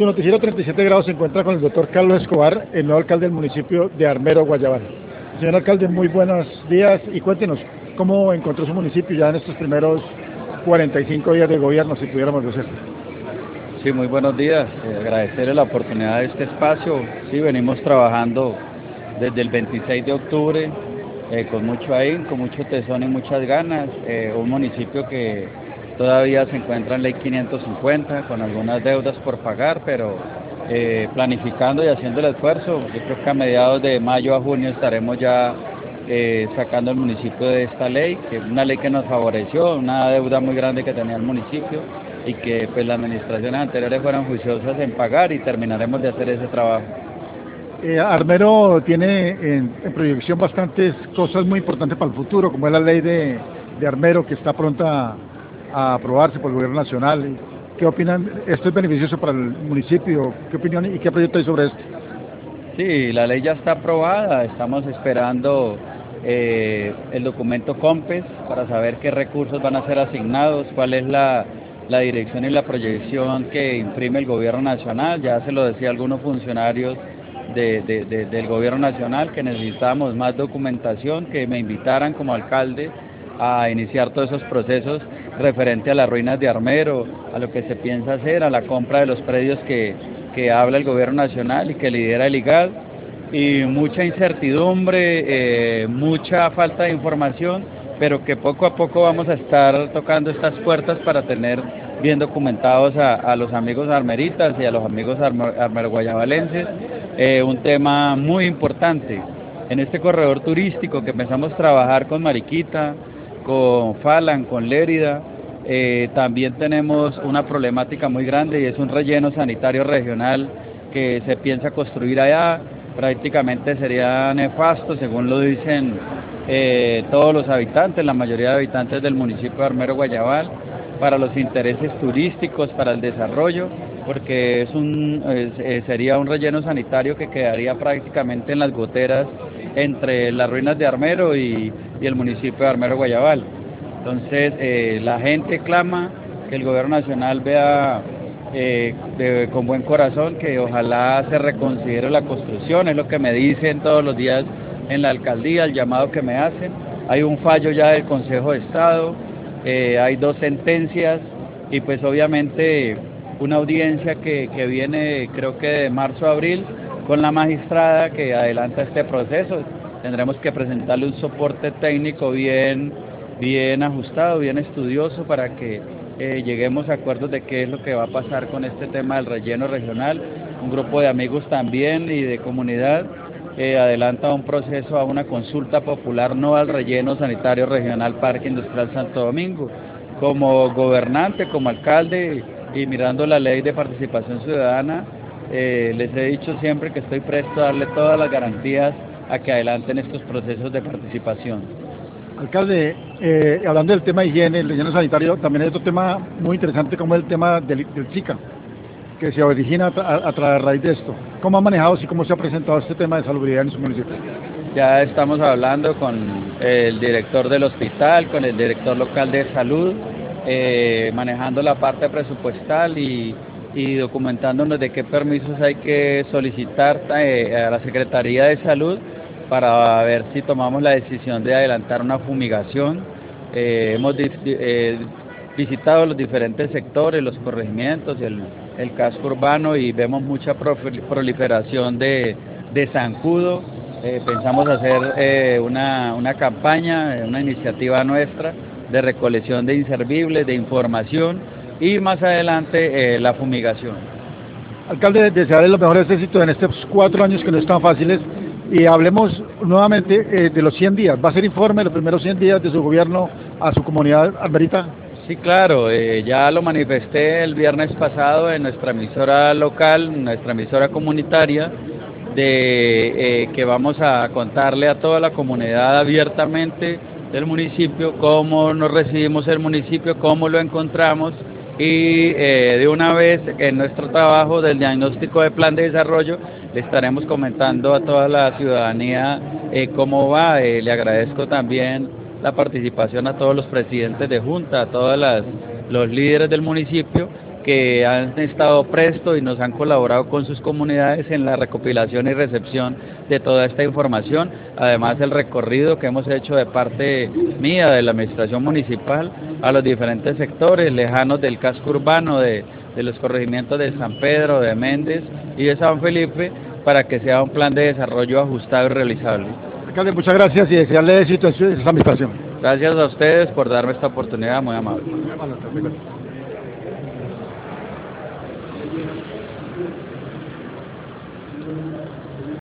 Su noticiero 37 grados se encuentra con el doctor Carlos Escobar, el nuevo alcalde del municipio de Armero, Guayabal. Señor alcalde, muy buenos días y cuéntenos cómo encontró su municipio ya en estos primeros 45 días de gobierno, si pudiéramos decir. Sí, muy buenos días. Eh, agradecerle la oportunidad de este espacio. Sí, venimos trabajando desde el 26 de octubre eh, con mucho ahí, con mucho tesón y muchas ganas. Eh, un municipio que todavía se encuentra en ley 550 con algunas deudas por pagar, pero eh, planificando y haciendo el esfuerzo. Yo creo que a mediados de mayo a junio estaremos ya eh, sacando el municipio de esta ley, que es una ley que nos favoreció, una deuda muy grande que tenía el municipio y que pues las administraciones anteriores fueron juiciosas en pagar y terminaremos de hacer ese trabajo. Eh, Armero tiene en, proyección bastantes cosas muy importantes para el futuro, como es la ley de, de Armero que está pronta a aprobarse por el gobierno nacional. ¿Qué opinan? ¿Esto es beneficioso para el municipio? ¿Qué opinión y qué proyecto hay sobre esto? Sí, la ley ya está aprobada, estamos esperando eh, el documento COMPES para saber qué recursos van a ser asignados, cuál es la, dirección y la proyección que imprime el gobierno nacional. Ya se lo decía algunos funcionarios del gobierno nacional que necesitamos más documentación, que me invitaran como alcalde a iniciar todos esos procesos referente a las ruinas de Armero, a lo que se piensa hacer, a la compra de los predios que, que habla el gobierno nacional y que lidera el IGAD, y mucha incertidumbre, eh, mucha falta de información, pero que poco a poco vamos a estar tocando estas puertas para tener bien documentados a, los amigos armeritas y a los amigos armero-guayabalenses eh, un tema muy importante. En este corredor turístico que empezamos a trabajar con Mariquita, con Falan, con Lérida. Eh, también tenemos una problemática muy grande y es un relleno sanitario regional que se piensa construir allá. Prácticamente sería nefasto, según lo dicen eh, todos los habitantes, la mayoría de habitantes del municipio de Armero Guayabal, para los intereses turísticos, para el desarrollo, porque es un, eh, sería un relleno sanitario que quedaría prácticamente en las goteras entre las ruinas de Armero y, el municipio de Armero Guayabal. Entonces, eh, la gente clama que el gobierno nacional vea eh, con buen corazón que ojalá se reconsidere la construcción, es lo que me dicen todos los días en la alcaldía, el llamado que me hacen. Hay un fallo ya del Consejo de Estado, eh, hay dos sentencias y pues obviamente una audiencia que, que viene creo que de marzo a abril con la magistrada que adelanta este proceso. Tendremos que presentarle un soporte técnico bien, bien ajustado, bien estudioso para que eh, lleguemos a acuerdos de qué es lo que va a pasar con este tema del relleno regional. Un grupo de amigos también y de comunidad eh, adelanta un proceso a una consulta popular no al relleno sanitario regional Parque Industrial Santo Domingo. Como gobernante, como alcalde y mirando la ley de participación ciudadana, eh, les he dicho siempre que estoy presto a darle todas las garantías a que adelanten estos procesos de participación. Alcalde, eh, hablando del tema de higiene, el relleno sanitario, también hay otro tema muy interesante como el tema del, del Zika, que se origina a, través de raíz de esto. ¿Cómo ha manejado y cómo se ha presentado este tema de salubridad en su municipio? Ya estamos hablando con el director del hospital, con el director local de salud, eh, manejando la parte presupuestal y y documentándonos de qué permisos hay que solicitar eh, a la Secretaría de Salud para ver si tomamos la decisión de adelantar una fumigación. Eh, hemos eh, visitado los diferentes sectores, los corregimientos, el, el casco urbano y vemos mucha proliferación de, de zancudo. pensamos hacer una, una campaña, una iniciativa nuestra de recolección de inservibles, de información y más adelante eh, la fumigación. Alcalde, desearle los mejores éxitos en estos cuatro años que no están fáciles y hablemos nuevamente eh, de los 100 días. ¿Va a ser informe los primeros 100 días de su gobierno a su comunidad alberita? Sí, claro, eh, ya lo manifesté el viernes pasado en nuestra emisora local, nuestra emisora comunitaria, de que vamos a contarle a toda la comunidad abiertamente del municipio cómo nos recibimos el municipio, cómo lo encontramos y eh, de una vez en nuestro trabajo del diagnóstico de plan de desarrollo le estaremos comentando a toda la ciudadanía eh, cómo va. Eh, le agradezco también la participación a todos los presidentes de junta, a todos los líderes del municipio que han estado presto y nos han colaborado con sus comunidades en la recopilación y recepción de toda esta información. Además, el recorrido que hemos hecho de parte mía, de la Administración Municipal, a los diferentes sectores lejanos del casco urbano, de, de los corregimientos de San Pedro, de Méndez y de San Felipe, para que sea un plan de desarrollo ajustado y realizable. Alcalde, muchas gracias y desearle éxito en su administración. Gracias a ustedes por darme esta oportunidad, muy amable. Muy amable.